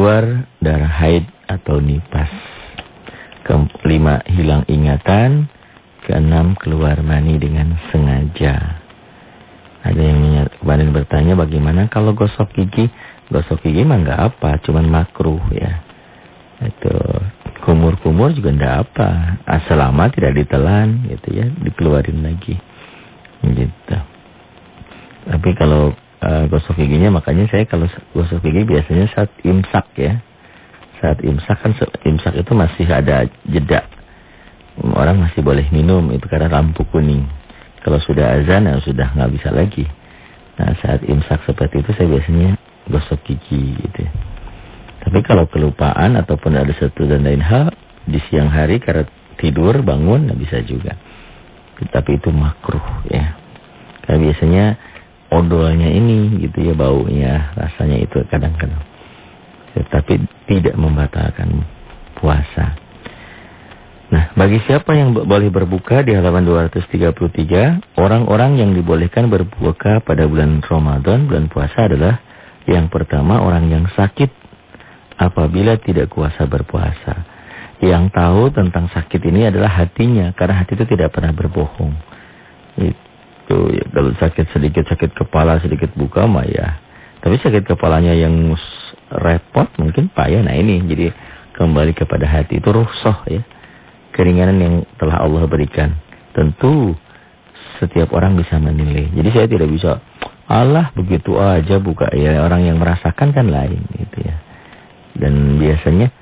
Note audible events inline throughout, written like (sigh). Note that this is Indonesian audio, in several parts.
keluar darah haid atau nipas. Kelima, hilang ingatan. Keenam, keluar mani dengan sengaja. Ada yang kemarin bertanya bagaimana kalau gosok gigi. Gosok gigi mah nggak apa, cuman makruh ya. Itu kumur-kumur juga nggak apa. Asal lama tidak ditelan gitu ya, dikeluarin lagi. Gitu. Tapi kalau uh, gosok giginya makanya saya kalau gosok gigi biasanya saat imsak ya saat imsak kan imsak itu masih ada jeda. Orang masih boleh minum itu karena lampu kuning. Kalau sudah azan ya sudah nggak bisa lagi. Nah saat imsak seperti itu saya biasanya gosok gigi gitu. Tapi kalau kelupaan ataupun ada satu dan lain hal di siang hari karena tidur bangun nggak bisa juga. Tapi itu makruh ya. Karena biasanya odolnya ini gitu ya baunya rasanya itu kadang-kadang tetapi tidak membatalkan puasa. Nah, bagi siapa yang boleh berbuka di halaman 233, orang-orang yang dibolehkan berbuka pada bulan Ramadan, bulan puasa adalah yang pertama orang yang sakit apabila tidak kuasa berpuasa. Yang tahu tentang sakit ini adalah hatinya, karena hati itu tidak pernah berbohong. Itu ya, kalau sakit sedikit sakit kepala, sedikit buka mah ya. Tapi sakit kepalanya yang repot mungkin payah. Nah ini jadi kembali kepada hati itu ruhsoh ya. Keringanan yang telah Allah berikan. Tentu setiap orang bisa menilai. Jadi saya tidak bisa Allah begitu aja buka ya orang yang merasakan kan lain gitu ya. Dan biasanya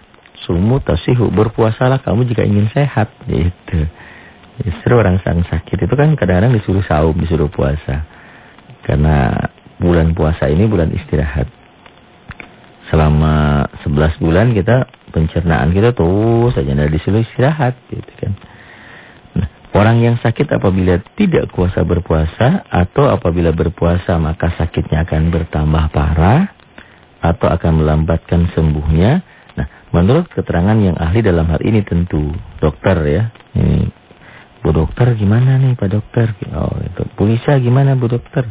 sumu tasihu berpuasalah kamu jika ingin sehat gitu. Justru orang sang sakit itu kan kadang-kadang disuruh saum, disuruh puasa. Karena bulan puasa ini bulan istirahat selama 11 bulan kita pencernaan kita terus saja ada disuruh istirahat gitu kan. Nah, orang yang sakit apabila tidak kuasa berpuasa atau apabila berpuasa maka sakitnya akan bertambah parah atau akan melambatkan sembuhnya. Nah, menurut keterangan yang ahli dalam hal ini tentu dokter ya. Ini Bu dokter gimana nih Pak dokter? Oh, itu. Bu gimana Bu dokter?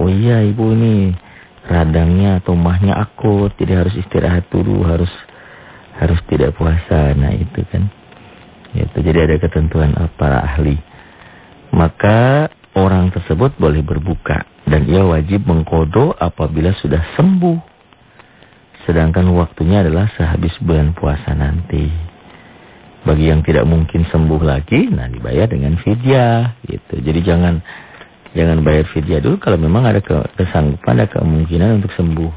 Oh iya Ibu ini radangnya atau mahnya akut, jadi harus istirahat dulu, harus harus tidak puasa. Nah, itu kan. Itu jadi ada ketentuan para ahli. Maka orang tersebut boleh berbuka dan ia wajib mengkodo apabila sudah sembuh. Sedangkan waktunya adalah sehabis bulan puasa nanti. Bagi yang tidak mungkin sembuh lagi, nah dibayar dengan fidyah gitu. Jadi jangan Jangan bayar fidyah dulu kalau memang ada kesanggupan, ada kemungkinan untuk sembuh.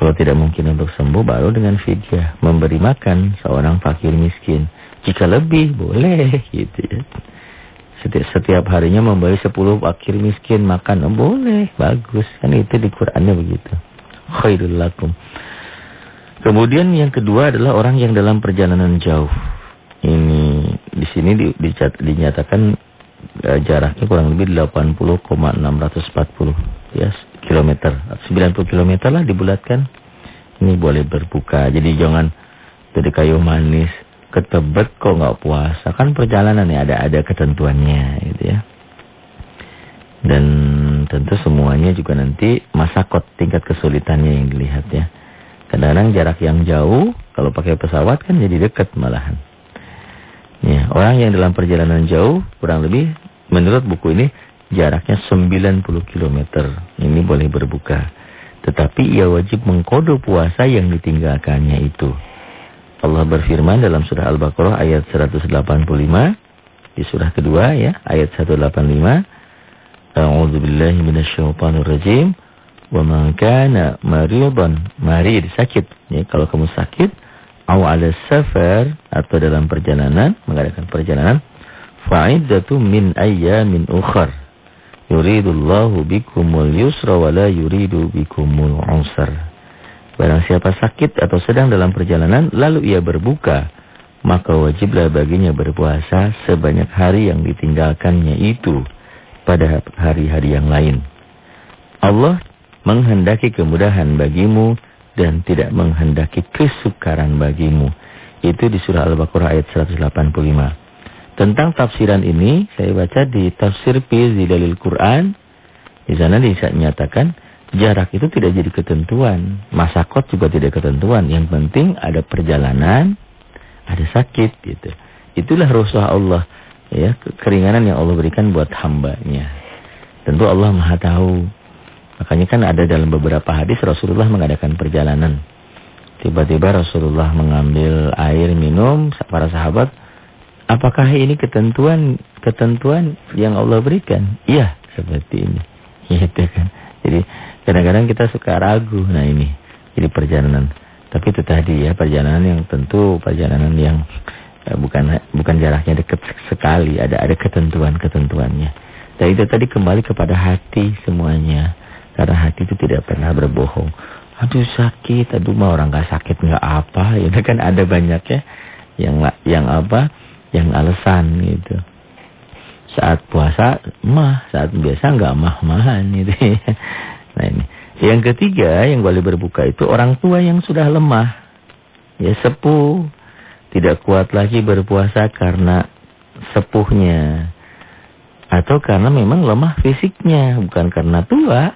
Kalau tidak mungkin untuk sembuh, baru dengan fidyah. Memberi makan seorang fakir miskin. Jika lebih, boleh (laughs) gitu ya. Setiap, setiap harinya memberi sepuluh fakir miskin makan. Oh, boleh, bagus. Kan itu di Qur'annya begitu. Khairul lakum. Kemudian yang kedua adalah orang yang dalam perjalanan jauh. Ini di sini di, di, dinyatakan uh, jaraknya kurang lebih 80,640 ya kilometer. 90 kilometer lah dibulatkan. Ini boleh berbuka. Jadi jangan jadi kayu manis ketebet kok nggak puasa. Kan perjalanan ya ada ada ketentuannya gitu ya. Dan tentu semuanya juga nanti masakot tingkat kesulitannya yang dilihat ya. Kadang-kadang jarak yang jauh kalau pakai pesawat kan jadi dekat malahan Ya, orang yang dalam perjalanan jauh kurang lebih menurut buku ini jaraknya 90 km. Ini boleh berbuka. Tetapi ia wajib mengkodo puasa yang ditinggalkannya itu. Allah berfirman dalam surah Al-Baqarah ayat 185 di surah kedua ya, ayat 185. A'udzu billahi minasyaitonir rajim. Wa man kana maridan, marid sakit. Ya, kalau kamu sakit Au ala safar atau dalam perjalanan, mengadakan perjalanan. Fa'iddatu min ayyamin ukhar. Yuridullahu bikumul yusra wa la yuridu bikumul usar. Barang siapa sakit atau sedang dalam perjalanan, lalu ia berbuka. Maka wajiblah baginya berpuasa sebanyak hari yang ditinggalkannya itu pada hari-hari yang lain. Allah menghendaki kemudahan bagimu dan tidak menghendaki kesukaran bagimu. Itu di surah Al-Baqarah ayat 185. Tentang tafsiran ini saya baca di tafsir Fi Zidalil Quran. Di sana dinyatakan jarak itu tidak jadi ketentuan. Masakot juga tidak ketentuan. Yang penting ada perjalanan, ada sakit gitu. Itulah rusuh Allah. ya Keringanan yang Allah berikan buat hambanya. Tentu Allah maha tahu. Makanya kan ada dalam beberapa hadis Rasulullah mengadakan perjalanan. Tiba-tiba Rasulullah mengambil air minum para sahabat. Apakah ini ketentuan ketentuan yang Allah berikan? Iya, seperti ini. (laughs) Gitu kan. Jadi kadang-kadang kita suka ragu. Nah ini, jadi perjalanan. Tapi itu tadi ya perjalanan yang tentu perjalanan yang eh, bukan bukan jaraknya dekat sekali. Ada ada ketentuan-ketentuannya. Dan itu tadi kembali kepada hati semuanya. Karena hati itu tidak pernah berbohong. Aduh sakit, aduh mah orang gak sakit nggak apa. (laughs) Itu kan ada banyak ya yang yang apa? Yang alasan gitu. Saat puasa mah, saat biasa nggak mah-mahan gitu ya. (laughs) Nah ini. Yang ketiga yang boleh berbuka itu orang tua yang sudah lemah. Ya sepuh. Tidak kuat lagi berpuasa karena sepuhnya. Atau karena memang lemah fisiknya. Bukan karena tua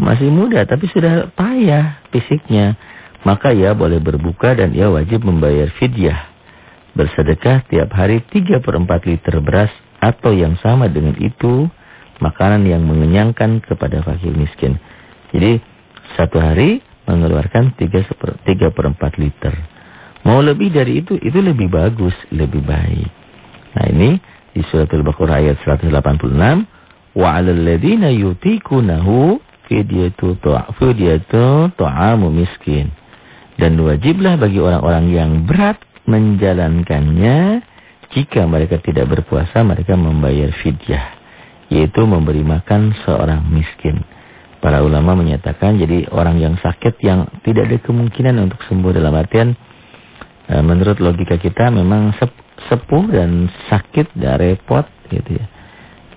masih muda tapi sudah payah fisiknya, maka ia boleh berbuka dan ia wajib membayar fidyah. Bersedekah tiap hari 3 per 4 liter beras atau yang sama dengan itu makanan yang mengenyangkan kepada fakir miskin. Jadi satu hari mengeluarkan 3 per, 3 per 4 liter. Mau lebih dari itu, itu lebih bagus, lebih baik. Nah ini di surat Al-Baqarah ayat 186. Wa 'alal ladzina yutikunahu fidyatu fidyatu ta'amu miskin. Dan wajiblah bagi orang-orang yang berat menjalankannya jika mereka tidak berpuasa mereka membayar fidyah yaitu memberi makan seorang miskin. Para ulama menyatakan jadi orang yang sakit yang tidak ada kemungkinan untuk sembuh dalam artian e, menurut logika kita memang sepuh dan sakit dan repot gitu ya.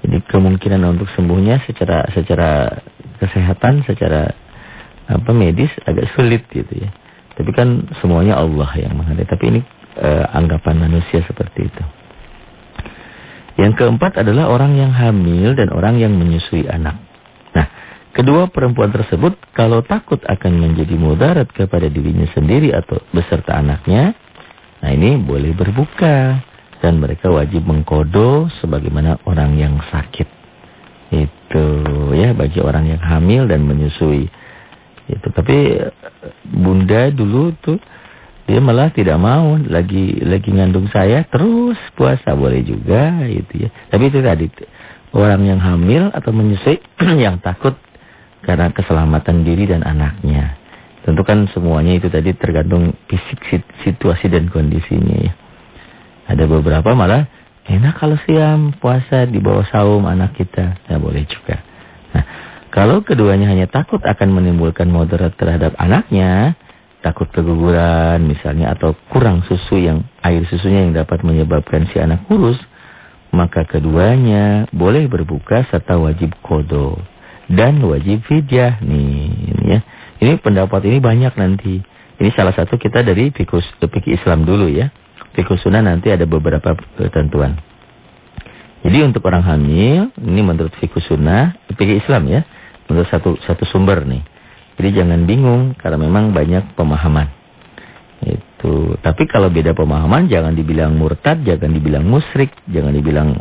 Jadi kemungkinan untuk sembuhnya secara secara kesehatan secara apa medis agak sulit gitu ya. Tapi kan semuanya Allah yang menghadapi. Tapi ini eh, anggapan manusia seperti itu. Yang keempat adalah orang yang hamil dan orang yang menyusui anak. Nah, kedua perempuan tersebut kalau takut akan menjadi mudarat kepada dirinya sendiri atau beserta anaknya, nah ini boleh berbuka dan mereka wajib mengkodo sebagaimana orang yang sakit. Itu ya bagi orang yang hamil dan menyusui. Itu tapi bunda dulu tuh dia malah tidak mau lagi lagi ngandung saya terus puasa boleh juga gitu ya. Tapi itu tadi orang yang hamil atau menyusui (clears throat) yang takut karena keselamatan diri dan anaknya. Tentu kan semuanya itu tadi tergantung fisik situasi dan kondisinya ya. Ada beberapa malah Enak kalau siam puasa di bawah saum anak kita. Ya boleh juga. Nah, kalau keduanya hanya takut akan menimbulkan moderat terhadap anaknya, takut keguguran misalnya atau kurang susu yang air susunya yang dapat menyebabkan si anak kurus, maka keduanya boleh berbuka serta wajib kodo dan wajib fidyah nih ini ya. Ini pendapat ini banyak nanti. Ini salah satu kita dari fikih Islam dulu ya. Fikih sunnah nanti ada beberapa ketentuan. Jadi untuk orang hamil, ini menurut fikih sunnah, Islam ya, menurut satu satu sumber nih. Jadi jangan bingung karena memang banyak pemahaman. Itu. Tapi kalau beda pemahaman jangan dibilang murtad, jangan dibilang musyrik, jangan dibilang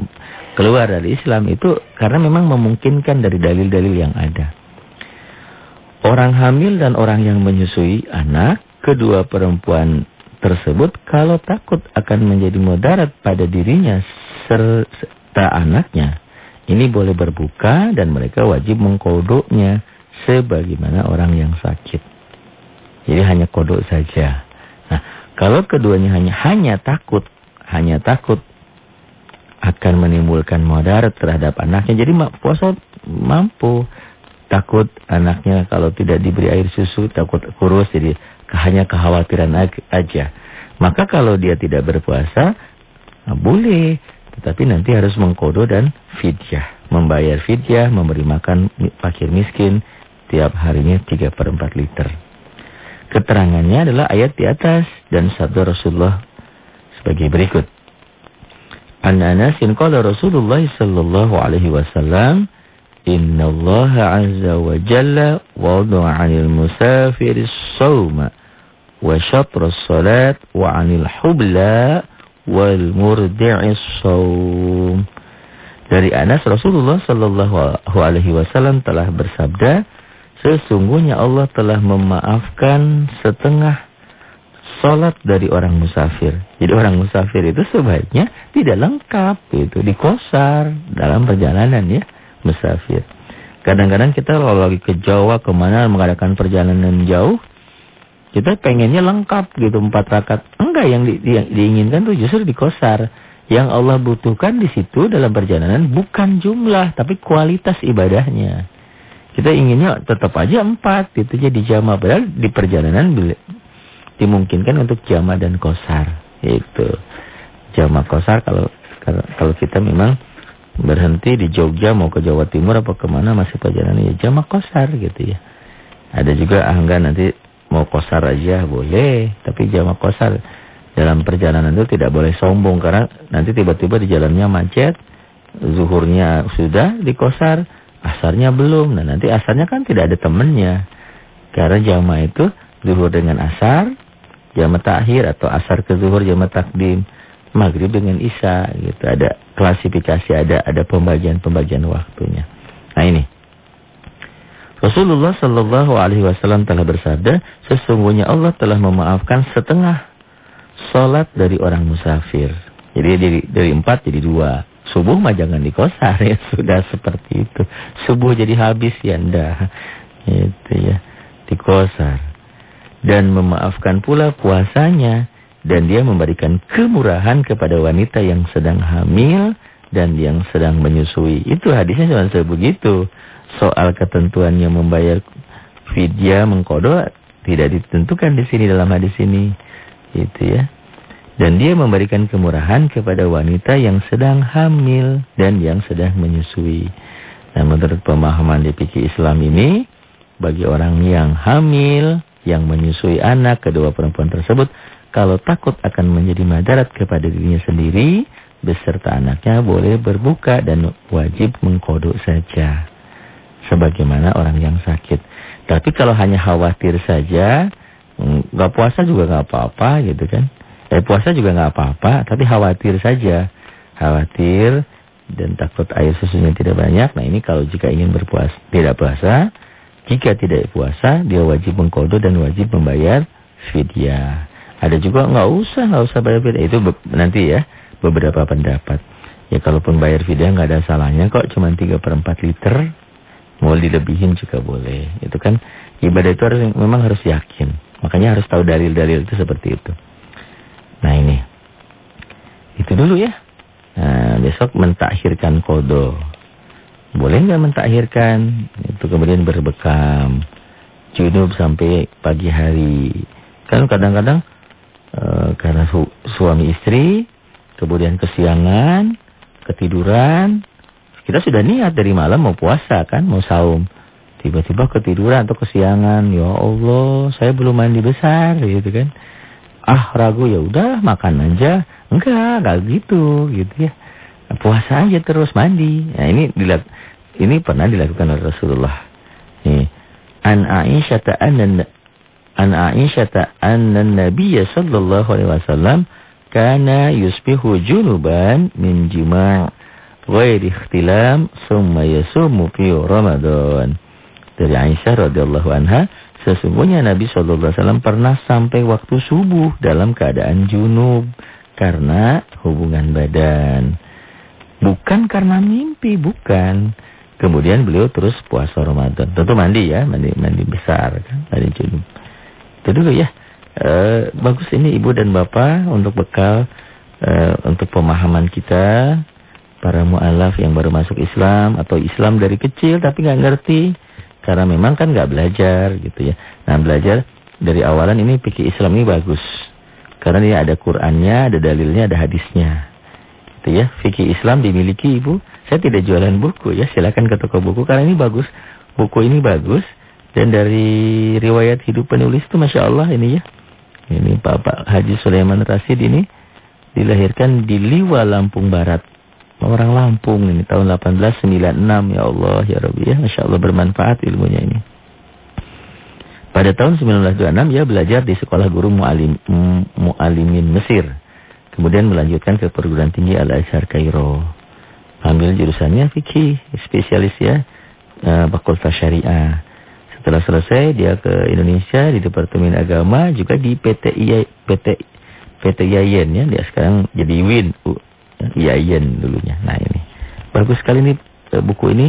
keluar dari Islam itu karena memang memungkinkan dari dalil-dalil yang ada. Orang hamil dan orang yang menyusui anak, kedua perempuan tersebut kalau takut akan menjadi mudarat pada dirinya serta anaknya, ini boleh berbuka dan mereka wajib mengkodoknya sebagaimana orang yang sakit. Jadi hanya kodok saja. Nah, kalau keduanya hanya hanya takut, hanya takut akan menimbulkan mudarat terhadap anaknya. Jadi puasa mampu takut anaknya kalau tidak diberi air susu takut kurus jadi hanya kekhawatiran aja. Maka kalau dia tidak berpuasa, boleh. Tetapi nanti harus mengkodo dan fidyah. Membayar fidyah, memberi makan fakir miskin tiap harinya 3 per 4 liter. Keterangannya adalah ayat di atas dan sabda Rasulullah sebagai berikut. An Anasin qala Rasulullah sallallahu alaihi wasallam Inna Allah azza wa jalla wada'a 'anil musafiri as-sawma wa syatra as-salat wa 'anil hubla wal murdi'is sawm. Dari Anas Rasulullah sallallahu alaihi wasallam telah bersabda, sesungguhnya Allah telah memaafkan setengah salat dari orang musafir. Jadi orang musafir itu sebaiknya tidak lengkap itu dikosar dalam perjalanan ya musafir. Kadang-kadang kita kalau lagi ke Jawa ke mana mengadakan perjalanan jauh, kita pengennya lengkap gitu empat rakaat. Enggak yang, di, yang diinginkan tuh justru dikosar. Yang Allah butuhkan di situ dalam perjalanan bukan jumlah tapi kualitas ibadahnya. Kita inginnya tetap aja empat gitu jadi jamaah padahal di perjalanan dimungkinkan untuk jamaah dan kosar itu. Jamaah kosar kalau kalau kita memang berhenti di Jogja mau ke Jawa Timur apa ke mana masih perjalanan ya jamak kosar gitu ya. Ada juga ah nanti mau kosar aja boleh, tapi jamak kosar dalam perjalanan itu tidak boleh sombong karena nanti tiba-tiba di jalannya macet, zuhurnya sudah di kosar, asarnya belum. Nah nanti asarnya kan tidak ada temennya. Karena jamaah itu zuhur dengan asar, jamaah takhir atau asar ke zuhur jamaah takdim maghrib dengan isya gitu. Ada klasifikasi, ada ada pembagian-pembagian waktunya. Nah ini. Rasulullah Shallallahu Alaihi Wasallam telah bersabda, sesungguhnya Allah telah memaafkan setengah solat dari orang musafir. Jadi dari, dari empat jadi dua. Subuh mah jangan dikosar ya, (laughs) sudah seperti itu. Subuh jadi habis ya ndak. Itu ya, dikosar. Dan memaafkan pula puasanya dan dia memberikan kemurahan kepada wanita yang sedang hamil dan yang sedang menyusui. Itu hadisnya cuma sebegitu. Soal ketentuannya membayar fidya mengkodo tidak ditentukan di sini dalam hadis ini. Itu ya. Dan dia memberikan kemurahan kepada wanita yang sedang hamil dan yang sedang menyusui. Nah, menurut pemahaman di fikih Islam ini, bagi orang yang hamil, yang menyusui anak, kedua perempuan tersebut kalau takut akan menjadi madarat kepada dirinya sendiri, beserta anaknya boleh berbuka dan wajib mengkodok saja. Sebagaimana orang yang sakit. Tapi kalau hanya khawatir saja, nggak puasa juga nggak apa-apa gitu kan. Eh puasa juga nggak apa-apa, tapi khawatir saja. Khawatir dan takut air susunya tidak banyak. Nah ini kalau jika ingin berpuasa, tidak puasa, jika tidak puasa, dia wajib mengkodok dan wajib membayar fidyah. Ada juga nggak usah, nggak usah bayar fidyah. Itu nanti ya beberapa pendapat. Ya kalaupun bayar fidyah nggak ada salahnya kok cuma 3 per 4 liter. Mau dilebihin juga boleh. Itu kan ibadah itu harus memang harus yakin. Makanya harus tahu dalil-dalil itu seperti itu. Nah ini. Itu dulu ya. Nah, besok mentakhirkan kodo. Boleh nggak mentakhirkan? Itu kemudian berbekam. Junub sampai pagi hari. Kan kadang-kadang Eh, karena su suami istri, kemudian kesiangan, ketiduran, kita sudah niat dari malam mau puasa kan, mau saum. Tiba-tiba ketiduran atau kesiangan, ya Allah, saya belum mandi besar gitu kan. Ah, ragu ya udah makan aja. Enggak, enggak gitu gitu ya. Puasa aja terus mandi. Nah, ini dilihat ini pernah dilakukan oleh Rasulullah. Nih. An Aisyah ta'anna An Aisyah anna Nabiy sallallahu alaihi wasallam kana yusbihu junuban min jima' ghairi ikhtilam summa yasumu fi Ramadan. Dari Aisyah radhiyallahu anha, sesungguhnya Nabi sallallahu alaihi wasallam pernah sampai waktu subuh dalam keadaan junub karena hubungan badan. Bukan karena mimpi, bukan. Kemudian beliau terus puasa Ramadan. Tentu mandi ya, mandi mandi besar kan, mandi junub. Itu dulu ya. E, bagus ini ibu dan bapak untuk bekal e, untuk pemahaman kita para mualaf yang baru masuk Islam atau Islam dari kecil tapi nggak ngerti karena memang kan nggak belajar gitu ya. Nah belajar dari awalan ini pikir Islam ini bagus karena ini ada Qurannya, ada dalilnya, ada hadisnya. Gitu ya. Fikih Islam dimiliki ibu. Saya tidak jualan buku ya, silakan ke toko buku karena ini bagus. Buku ini bagus. Dan dari riwayat hidup penulis itu Masya Allah ini ya. Ini Bapak Haji Sulaiman Rasid ini dilahirkan di Liwa Lampung Barat. Orang Lampung ini tahun 1896 ya Allah ya Rabbi ya Masya Allah bermanfaat ilmunya ini. Pada tahun 1926 ia belajar di sekolah guru mu'alim, mu'alimin Mesir. Kemudian melanjutkan ke perguruan tinggi Al-Azhar Kairo. Ambil jurusannya fikih, spesialis ya, uh, fakultas syariah. Setelah selesai dia ke Indonesia di Departemen Agama juga di PT PT PT ya dia sekarang jadi Win Yayen dulunya. Nah ini bagus sekali nih eh, buku ini.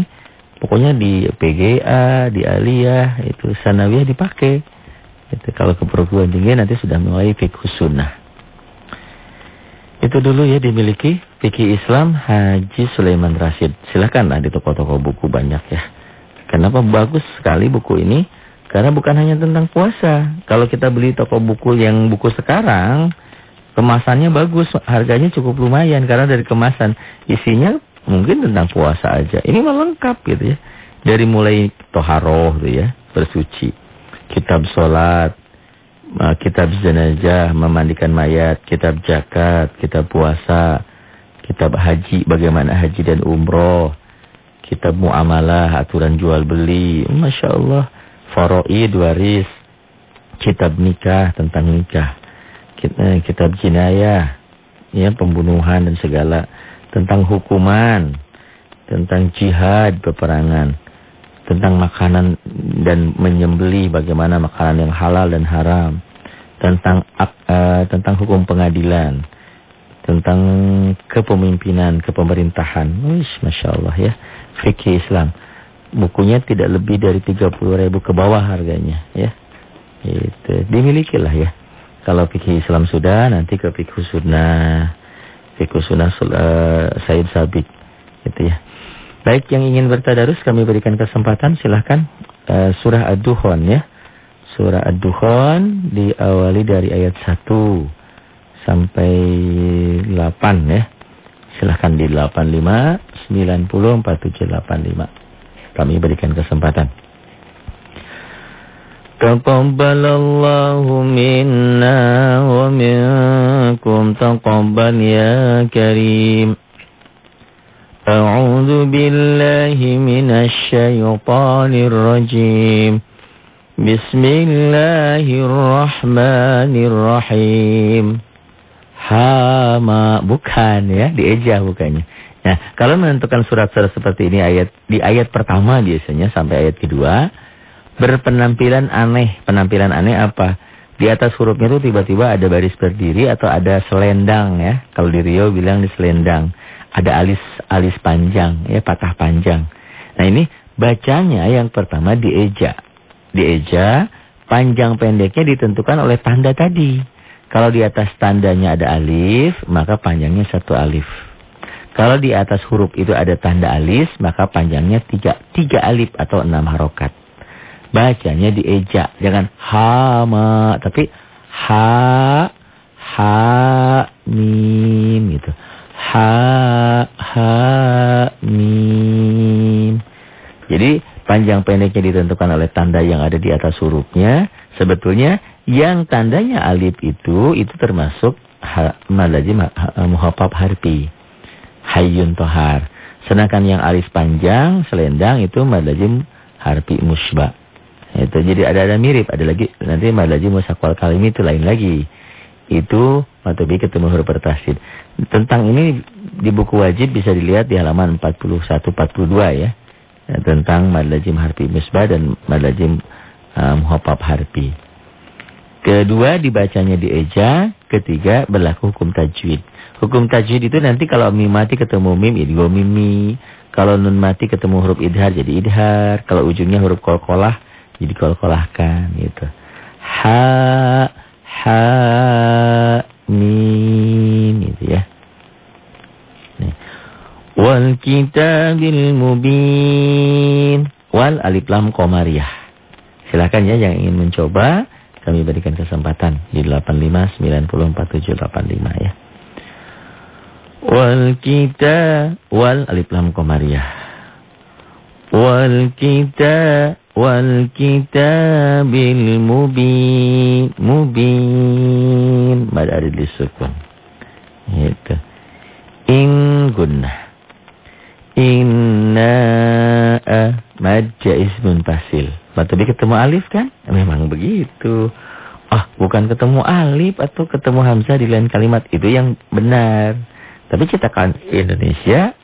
Pokoknya di PGA, di Aliyah itu Sanawiyah dipakai. Itu kalau ke perguruan tinggi nanti sudah mulai fikih sunnah. Itu dulu ya dimiliki fikih Islam Haji Sulaiman Rashid. Silakanlah di toko-toko buku banyak ya. Kenapa bagus sekali buku ini? Karena bukan hanya tentang puasa. Kalau kita beli toko buku yang buku sekarang, kemasannya bagus, harganya cukup lumayan karena dari kemasan isinya mungkin tentang puasa aja. Ini mah lengkap gitu ya. Dari mulai toharoh gitu ya, bersuci, kitab sholat, eh, kitab jenazah, memandikan mayat, kitab zakat, kitab puasa, kitab haji, bagaimana haji dan umroh, kitab muamalah, aturan jual beli, Masya Allah. Faroid, waris, kitab nikah, tentang nikah, kitab jinayah, ya pembunuhan dan segala, tentang hukuman, tentang jihad, peperangan, tentang makanan dan menyembeli bagaimana makanan yang halal dan haram, tentang uh, tentang hukum pengadilan, tentang kepemimpinan, kepemerintahan. Wish, Masya Allah ya fikih Islam. Bukunya tidak lebih dari 30 ribu ke bawah harganya ya. Itu dimilikilah ya. Kalau fikih Islam sudah nanti ke fikih sunnah. Fikih sunnah uh, Said Sabik gitu ya. Baik yang ingin bertadarus kami berikan kesempatan silahkan uh, surah Ad-Dukhon ya. Surah Ad-Dukhon diawali dari ayat 1 sampai 8 ya. Silahkan di 85 90 4785. Kami berikan kesempatan. Taqabbalallahu minna wa minkum taqabbal ya karim. A'udzu billahi minasy syaithanir rajim. Bismillahirrahmanirrahim. Hama bukan ya, dieja bukannya. Nah, kalau menentukan surat-surat seperti ini ayat di ayat pertama biasanya sampai ayat kedua berpenampilan aneh. Penampilan aneh apa? Di atas hurufnya itu tiba-tiba ada baris berdiri atau ada selendang ya. Kalau di Rio bilang di selendang. Ada alis alis panjang ya, patah panjang. Nah, ini bacanya yang pertama dieja. Dieja, panjang pendeknya ditentukan oleh tanda tadi. Kalau di atas tandanya ada alif, maka panjangnya satu alif. Kalau di atas huruf itu ada tanda alif, maka panjangnya tiga, tiga alif atau enam harokat. Bacanya dieja, jangan hama, tapi ha, ha, mim gitu. Ha, ha, mim. Jadi panjang pendeknya ditentukan oleh tanda yang ada di atas hurufnya. Sebetulnya yang tandanya alif itu, itu termasuk malajim muhafab harfi. Hayyun tohar. Sedangkan yang alif panjang, selendang itu malajim harfi musbah. Itu jadi ada-ada mirip, ada lagi nanti malajim musakwal kalim itu lain lagi. Itu matobi ketemu huruf bertasid. Tentang ini di buku wajib bisa dilihat di halaman 41 42 ya. Tentang malajim harfi musbah dan malajim um, muhafab harfi. Kedua dibacanya di eja, ketiga berlaku hukum tajwid. Hukum tajwid itu nanti kalau mim mati ketemu mim ya dua mimi. Kalau nun mati ketemu huruf idhar jadi idhar. Kalau ujungnya huruf kolkolah jadi kolkolahkan gitu. Ha ha mim gitu ya. Wal kitabil mubin. Wal alif lam komariah. Silakan ya yang ingin mencoba kami berikan kesempatan di 85 90 ya. Wal kita wal alif lam qamariyah. Wal kita wal kita bil mubin mubin mad ada disukun. Itu. In gunnah. Inna mad ismun fasil. Matobi ketemu alif kan? Memang begitu. Oh, bukan ketemu alif atau ketemu hamzah di lain kalimat. Itu yang benar. Tapi cetakan Indonesia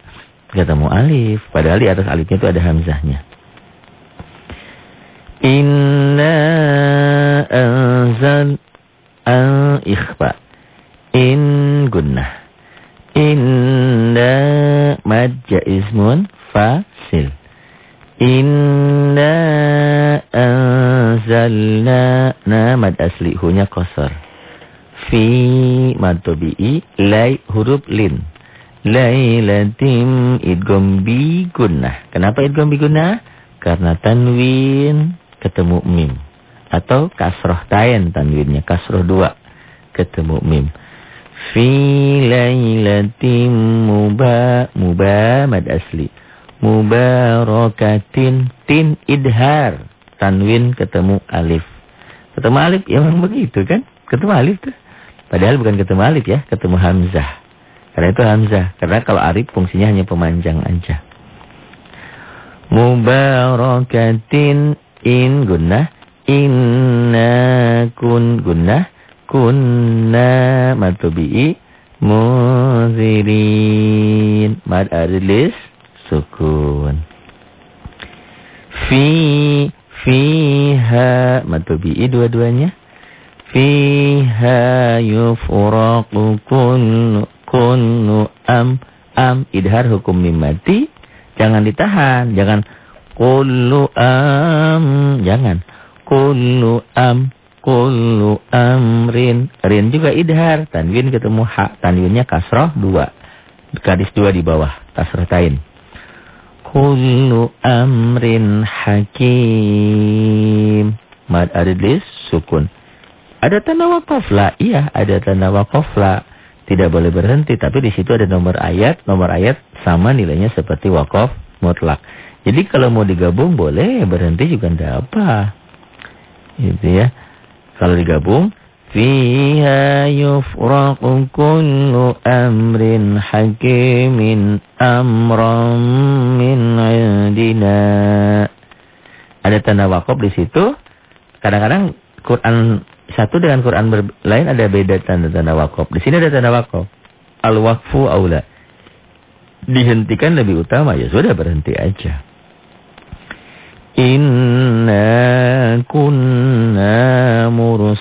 ketemu alif. Padahal di atas alifnya itu ada hamzahnya. Inna anzal an ikhfa. In gunnah. Inna madja ismun fasil. Inna anzalna na mad asli hunya kosor. Fi mad tobi'i lay huruf lin. Lailatim idgom bi gunnah. Kenapa idgom bi gunnah? Karena tanwin ketemu mim. Atau kasroh tayen tanwinnya. Kasroh dua ketemu mim. Fi lailatim muba muba mad asli. Mubarakatin tin idhar. Tanwin ketemu alif. Ketemu alif ya memang begitu kan? Ketemu alif tuh. Padahal bukan ketemu alif ya ketemu hamzah. Karena itu hamzah. Karena kalau alif fungsinya hanya pemanjang aja. Mubarakatin in gunnah inna kun gunnah kunna matubi'i muzirin mad adlis sukun. Fi fiha matubi'i dua-duanya. Fiha yufraqu kullu kullu am am idhar hukum mimati jangan ditahan jangan kullu am jangan kullu am kullu amrin rin juga idhar tanwin ketemu ha tanwinnya kasroh dua gadis dua di bawah kasroh tain kullu amrin hakim. Mad adlis sukun. Ada tanda wakaf lah. Iya, ada tanda wakaf lah. Tidak boleh berhenti. Tapi di situ ada nomor ayat. Nomor ayat sama nilainya seperti wakaf mutlak. Jadi kalau mau digabung boleh, berhenti juga tidak apa. Gitu ya. Kalau digabung, Fiha yufraqu kullu amrin hakimin amran min indina. Ada tanda wakaf di situ. Kadang-kadang Quran satu dengan Quran lain ada beda tanda-tanda wakaf. Di sini ada tanda wakaf. Al-waqfu aula. Dihentikan lebih utama. Ya sudah berhenti aja. Inna kunna mursilin.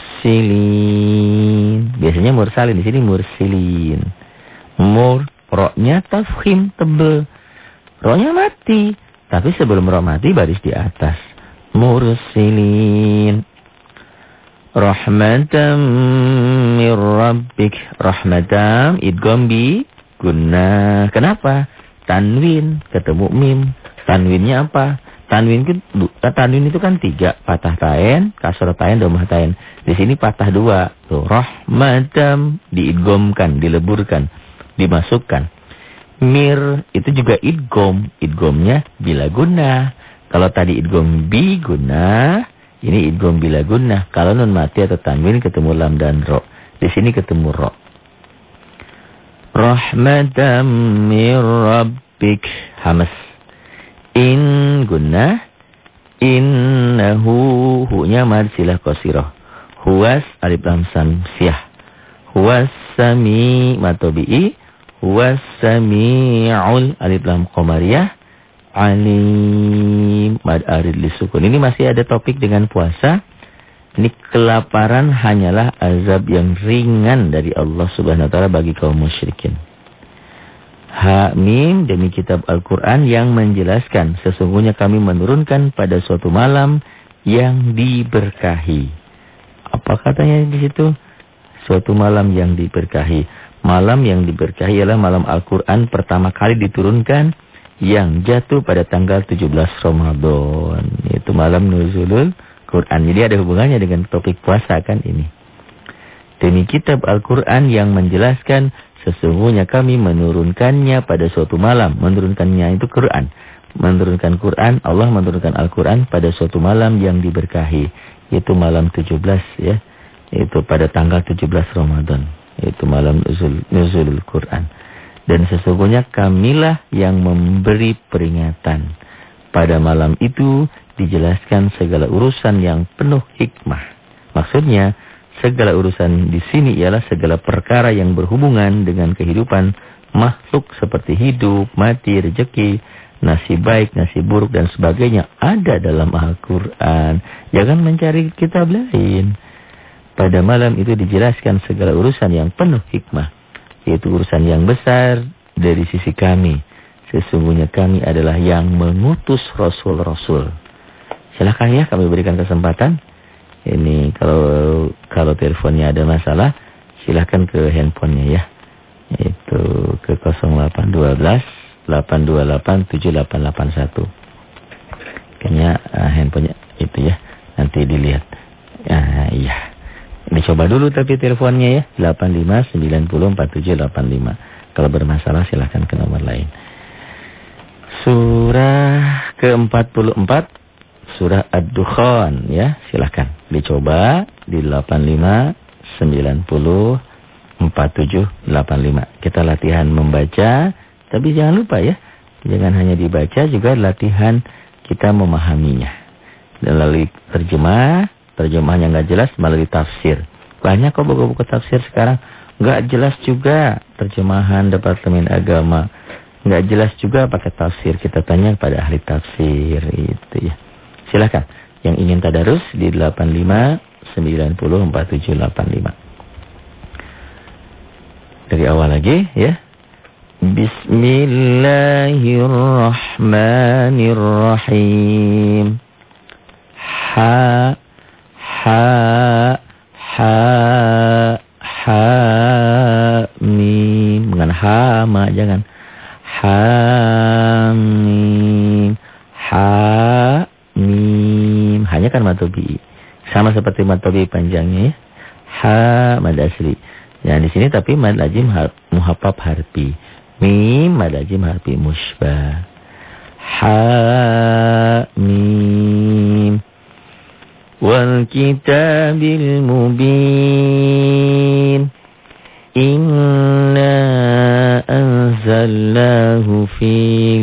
Biasanya mursalin di sini mursilin. Mur roknya tafkhim tebel. Roknya mati. Tapi sebelum rok mati baris di atas. Mursilin. Rahmatam mir rabbik. Rahmatam idgham bi guna. Kenapa? Tanwin ketemu mim. Tanwinnya apa? Tanwin itu tanwin itu kan tiga, patah tain, kasroh tain, domah tain. Di sini patah dua, tuh rahmatam diidgomkan, dileburkan, dimasukkan. Mir itu juga idgom, idgomnya bila guna. Kalau tadi idgom bi guna, ini idgom bila guna. Kalau nun mati atau tanwin ketemu lam dan ro. Di sini ketemu ro. Rahmatam mir rabbik hamas In gunnah innahu hunya mad silah qasirah. Huwas alif lam samsiah. Huwas sami matobi'i. Huwas sami'ul alif lam qamariyah. Alim mad arid lisukun. Ini masih ada topik dengan puasa. Ini kelaparan hanyalah azab yang ringan dari Allah Subhanahu wa taala bagi kaum musyrikin. Hamim demi kitab Al-Quran yang menjelaskan sesungguhnya kami menurunkan pada suatu malam yang diberkahi. Apa katanya di situ? Suatu malam yang diberkahi. Malam yang diberkahi adalah malam Al-Quran pertama kali diturunkan yang jatuh pada tanggal 17 Ramadan. Itu malam Nuzulul Quran. Jadi ada hubungannya dengan topik puasa kan ini. Demi kitab Al-Quran yang menjelaskan Sesungguhnya kami menurunkannya pada suatu malam. Menurunkannya itu Quran. Menurunkan Quran, Allah menurunkan Al-Quran pada suatu malam yang diberkahi. Itu malam 17 ya. Itu pada tanggal 17 Ramadan. Itu malam Nuzul, Nuzulul Quran. Dan sesungguhnya kamilah yang memberi peringatan. Pada malam itu dijelaskan segala urusan yang penuh hikmah. Maksudnya, segala urusan di sini ialah segala perkara yang berhubungan dengan kehidupan makhluk seperti hidup, mati, rezeki, nasib baik, nasib buruk dan sebagainya ada dalam Al-Quran. Jangan mencari kitab lain. Pada malam itu dijelaskan segala urusan yang penuh hikmah. Yaitu urusan yang besar dari sisi kami. Sesungguhnya kami adalah yang mengutus Rasul-Rasul. Silahkan ya kami berikan kesempatan. Ini kalau kalau teleponnya ada masalah, silahkan ke handphonenya ya. Itu ke 0812 828 7881. Kayaknya uh, handphonenya itu ya. Nanti dilihat. Uh, iya. Dicoba dulu tapi teleponnya ya. 85 90 4785. Kalau bermasalah silahkan ke nomor lain. Surah ke-44 surah Ad-Dukhan ya, silahkan dicoba di 85 90 47 85. Kita latihan membaca, tapi jangan lupa ya, jangan hanya dibaca juga latihan kita memahaminya. Lalu terjemah, terjemahnya nggak jelas melalui tafsir. Banyak kok buku-buku tafsir sekarang nggak jelas juga terjemahan Departemen Agama nggak jelas juga pakai tafsir. Kita tanya kepada ahli tafsir itu ya. Silakan yang ingin tadarus di 85 90 4785. Dari awal lagi ya. Bismillahirrahmanirrahim. Ha ha ha ha mim. Bukan ha ma jangan. Hamim. Hamim. Hanya kan matobi. Sama seperti matobi panjangnya ya. Ha mad asli. Nah di sini tapi mad lazim har, muhabbab harfi. Mim mad harpi harfi musyba. Ha mim. Wal kitabil mubin. Inna anzallahu في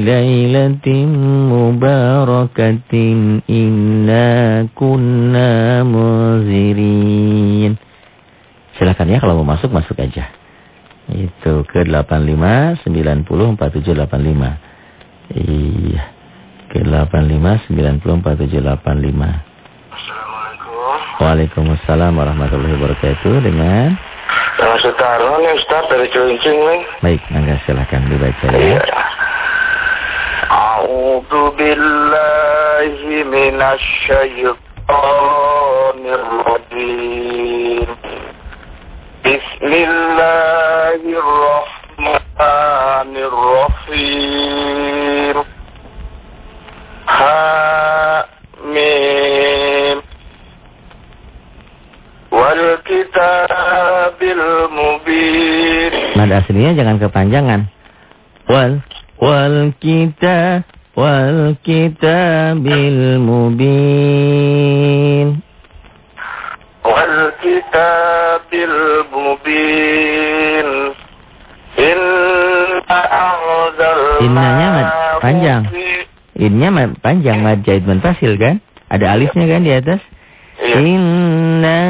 ليلة مباركة إنا كنا منذرين Silakan ya kalau mau masuk, masuk aja. Itu ke 85 90 4785. Iya. Ke 85 90 4785. Assalamualaikum. Waalaikumsalam warahmatullahi wabarakatuh. Dengan Nama Sutarno nih Ustaz dari Cilincing nih. Baik, mangga silakan dibaca ya. Iya. A'udzu billahi minasy syaithanir rajim. Bismillahirrahmanirrahim. Ha mim wal kitabil mubin. Mad aslinya jangan kepanjangan. Wal wal kita wal kitabil mubin. wal kitabil mubin. Inna anzalna Innanya panjang. Innya panjang mad jaid munfasil kan? Ada alifnya kan di atas? Iya. Inna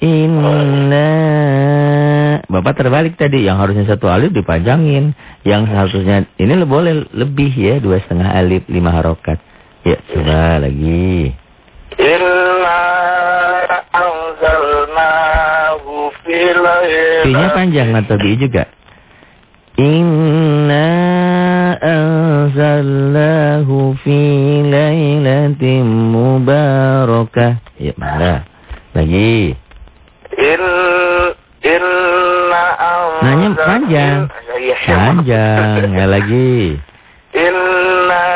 Inna Bapak terbalik tadi Yang harusnya satu alif dipanjangin. Yang harusnya Ini le- boleh lebih ya Dua setengah alif Lima harokat. Ya coba lagi. Inna anzalnahu panjang atau B juga? Inna anzalnahu fi lailatin mubarakah. Ya mana Lagi panjang Iya. Panjang Ya lagi Inna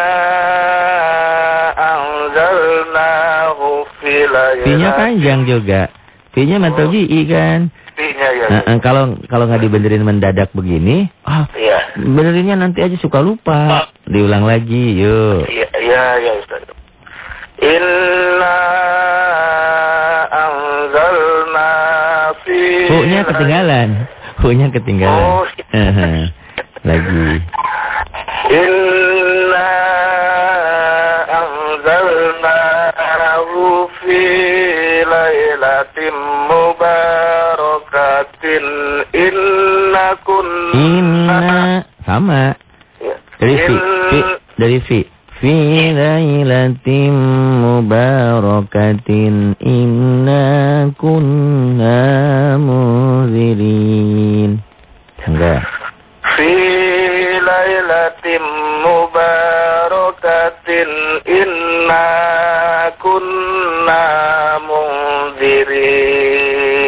anzalnahu fi P-nya panjang juga P-nya mantul I kan P-nya ya. Nah, kalau kalau nggak dibenerin mendadak begini, ah Iya. benerinnya nanti aja suka lupa. Diulang lagi, yuk. Iya, iya, iya, Ustaz. Inna anzalna fi Hu-nya ketinggalan. Hu-nya ketinggalan. Oh, Heeh. (laughs) Lagi. Inna anzalnahu fi lailatin mubarakatin inna kunna Inna sama Ya. dari fi, fi dari fi. Fi lailatin mubarakatin inna kunna munzirin. Enggak. fi lailatin mubarakatin inna kunna mundirin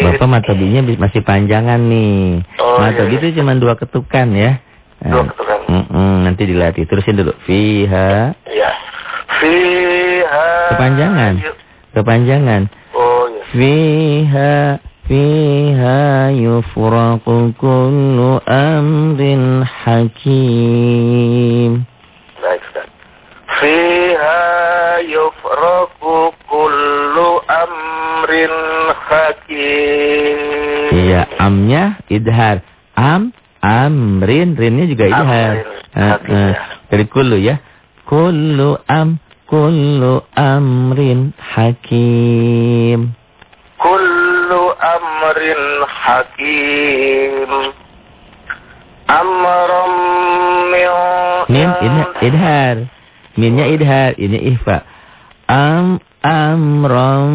Bapak matobinya masih panjangan nih. Oh, Matobi iya, iya. itu cuma dua ketukan ya. Dua Nah, ketukan. mm-mm, nanti dilatih. Terusin dulu. Fiha. ya fiha Kepanjangan. Kepanjangan. oh ya Fiha. Kullu amrin hakim. baik Ustaz fiha yufraku kullu amrin hakim Iya, amnya idhar. Am, amrin, rinnya juga idhar. Amrin, Eh, eh. Dari kullu ya. Kullu am, kullu amrin hakim. kullu amrin hakim amram min idhar. Minnya idhar, ini ihfa. Am amram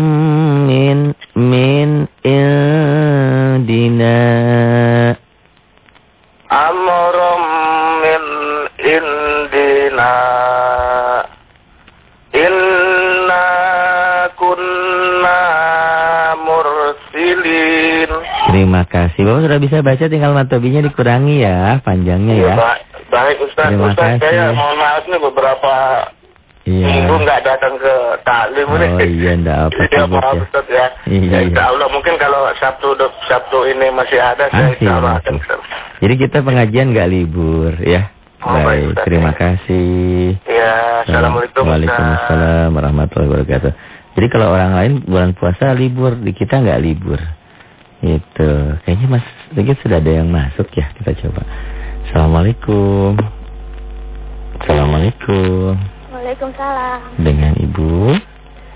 Bisa baca tinggal matobinya dikurangi ya, panjangnya ya. Ba- baik Ustaz Terima Ustaz kasih. saya mohon maaf nih beberapa Iya. minggu nggak datang ke taklim Oh, nih iya, nggak apa, ya Pak Bos, maaf ya. Ustaz ya Iya, Ya, iya. Insya Allah mungkin kalau Sabtu Sabtu ini masih ada saya Ah, insya Allah iya, akan iya. Jadi kita pengajian nggak libur ya. Oh, baik, Baik, Ustaz. terima kasih. Ya, Assalamualaikum. Waalaikumsalam warahmatullahi wabarakatuh. Jadi kalau orang lain bulan puasa libur, di kita nggak libur. Itu. Kayaknya Mas Rigit sudah ada yang masuk ya. Kita coba. Assalamualaikum. Assalamualaikum. Waalaikumsalam. Dengan Ibu.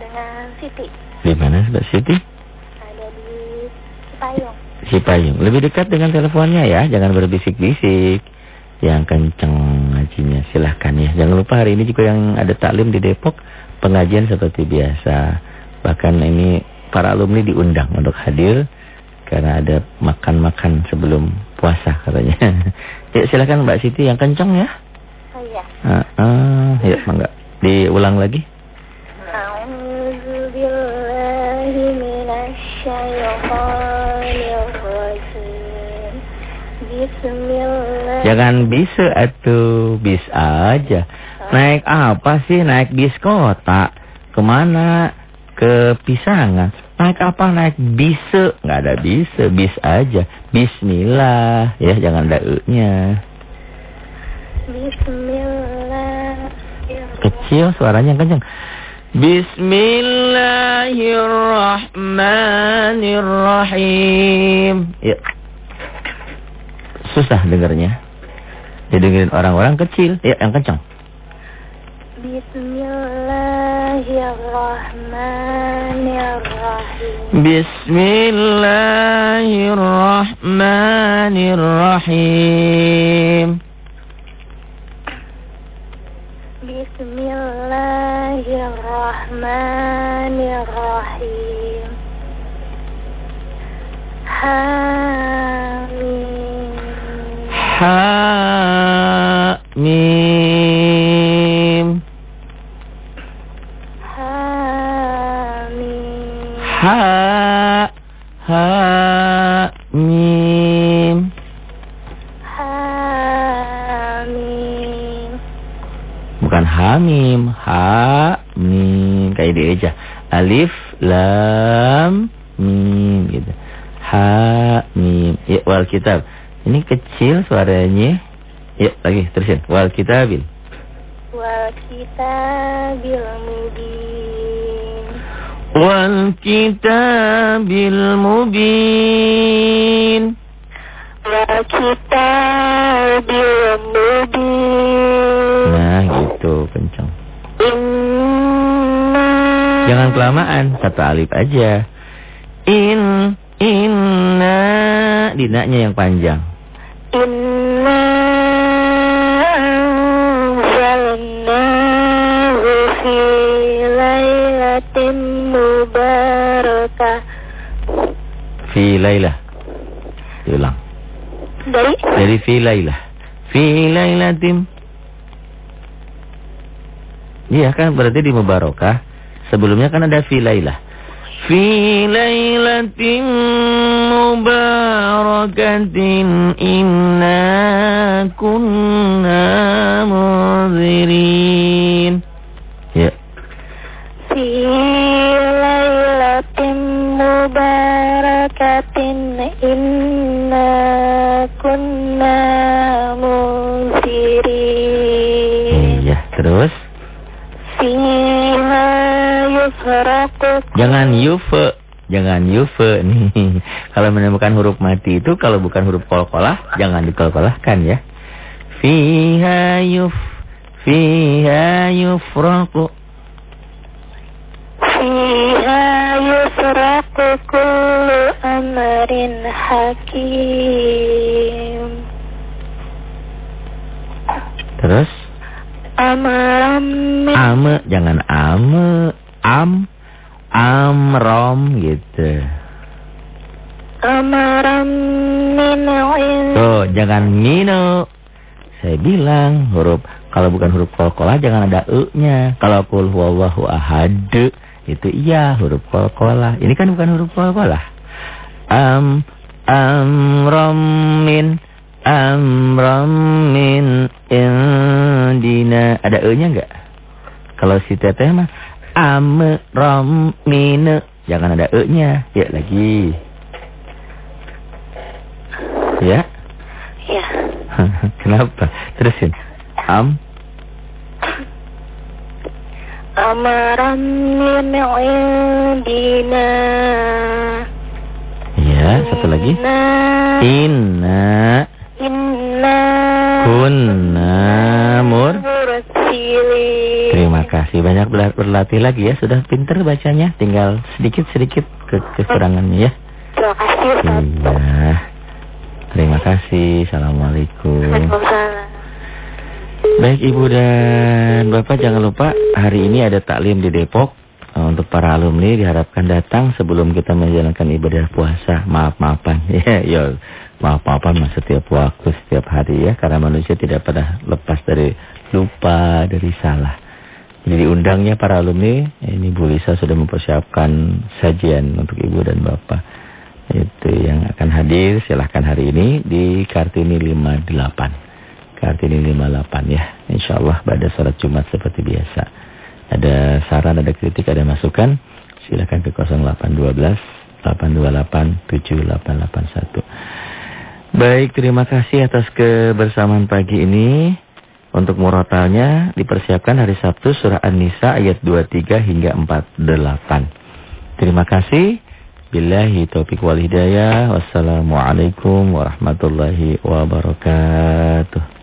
Dengan Siti. Di mana Mbak Siti? Ada di Cipayung. Cipayung. Lebih dekat dengan teleponnya ya. Jangan berbisik-bisik. Yang kenceng ngajinya. Silahkan ya. Jangan lupa hari ini juga yang ada taklim di Depok. Pengajian seperti biasa. Bahkan ini para alumni diundang untuk hadir. Karena ada makan-makan sebelum puasa katanya. (laughs) ya silahkan Mbak Siti yang kenceng ya. Oh iya. Ah, ah, ya mangga. Diulang lagi. Jangan bisa atuh, bis aja. Naik apa sih? Naik bis kota. Ke mana? Ke Pisangan. Naik apa? Naik bisa. Nggak ada bisa, bis aja. Bismillah. Ya, jangan ada e-nya. Bismillah. Kecil suaranya kencang. Bismillahirrahmanirrahim. Ya. Susah dengarnya. Didengerin orang-orang kecil. Ya, yang kencang. Bismillahirrahmanirrahim. Bismillahirrahmanirrahim. Bismillahirrahmanirrahim. Hamim. Hamim. Dia aja. Alif, lam, mim gitu. Hamim. Ya, wal kitab. Ini kecil suaranya. Ya, lagi terusin. Wal kitabil. Wal kitabil mubin. Wal kitabil mubin. Wal kitabil Satu alif aja. In, inna, dinanya yang panjang. Inna anzalnahu fi lailatin mubarakah. Fi lailah. Diulang. Dari Dari fi lailah. Fi. Iya kan berarti di mubarakah. Sebelumnya kan ada fi lailah. Fi lailatin mubarakatin inna kunna munzirin. Ya. fi lailatin mubarakatin inna kunna yufraqu jangan yufe, jangan yufe nih. (laughs) Kalau menemukan huruf mati itu kalau bukan huruf kolkolah jangan dikolkolahkan ya. Fiha yuf fiha yufraqu Fiha yufraqu kullu amrin hakim. Terus Amram min ame jangan ame am amrom gitu. Amram min in Tuh, jangan mino. Saya bilang huruf kalau bukan huruf kolkolah jangan ada e-nya. Kalau kul huwallahu ahad itu iya huruf kolkolah. Ini kan bukan huruf kolkolah. Am amrom min amrom min indina. Ada e-nya enggak? Kalau si teteh mah amrom min jangan ada e-nya. Ya lagi. Ya. Ya. (laughs) Kenapa? Terusin. Am Amram min indina. Ya, satu lagi. Inna Inna mursilin. Terima kasih banyak berlatih lagi ya. Sudah pinter bacanya. Tinggal sedikit-sedikit ke kekurangannya ya. Terima kasih. Iya. Terima kasih. Assalamualaikum. Baik Ibu dan Bapak jangan lupa hari ini ada taklim di Depok. Eh, Untuk para alumni diharapkan datang sebelum kita menjalankan ibadah puasa. Maaf-maafan. (laughs) Ya, ya maaf-maafan setiap waktu, setiap hari ya. Karena manusia tidak pernah lepas dari lupa, dari salah. Jadi diundangnya para alumni, ini Bu Lisa sudah mempersiapkan sajian untuk Ibu dan Bapak. Itu yang akan hadir silahkan hari ini di Kartini 58. Kartini 58 ya. Insya Allah pada sholat Jumat seperti biasa. Ada saran, ada kritik, ada masukan. Silakan ke 0812 828 7881. Baik, terima kasih atas kebersamaan pagi ini. Untuk murotalnya dipersiapkan hari Sabtu surah An-Nisa ayat 23 hingga 48. Terima kasih. Billahi taufiq wal hidayah. Wassalamualaikum warahmatullahi wabarakatuh.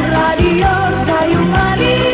RKM Radio Kayu Manis